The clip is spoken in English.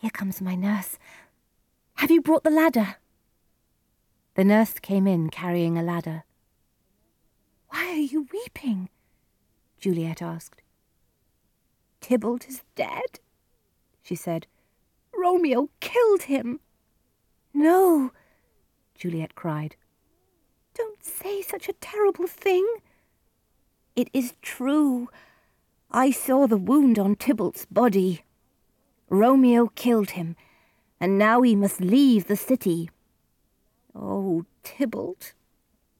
Here comes my nurse. Have you brought the ladder? The nurse came in carrying a ladder. Why are you weeping? Juliet asked. Tybalt is dead, she said. Romeo killed him. No, Juliet cried. Don't say such a terrible thing. It is true. I saw the wound on Tybalt's body. Romeo killed him, and now we must leave the city. Oh, Tybalt,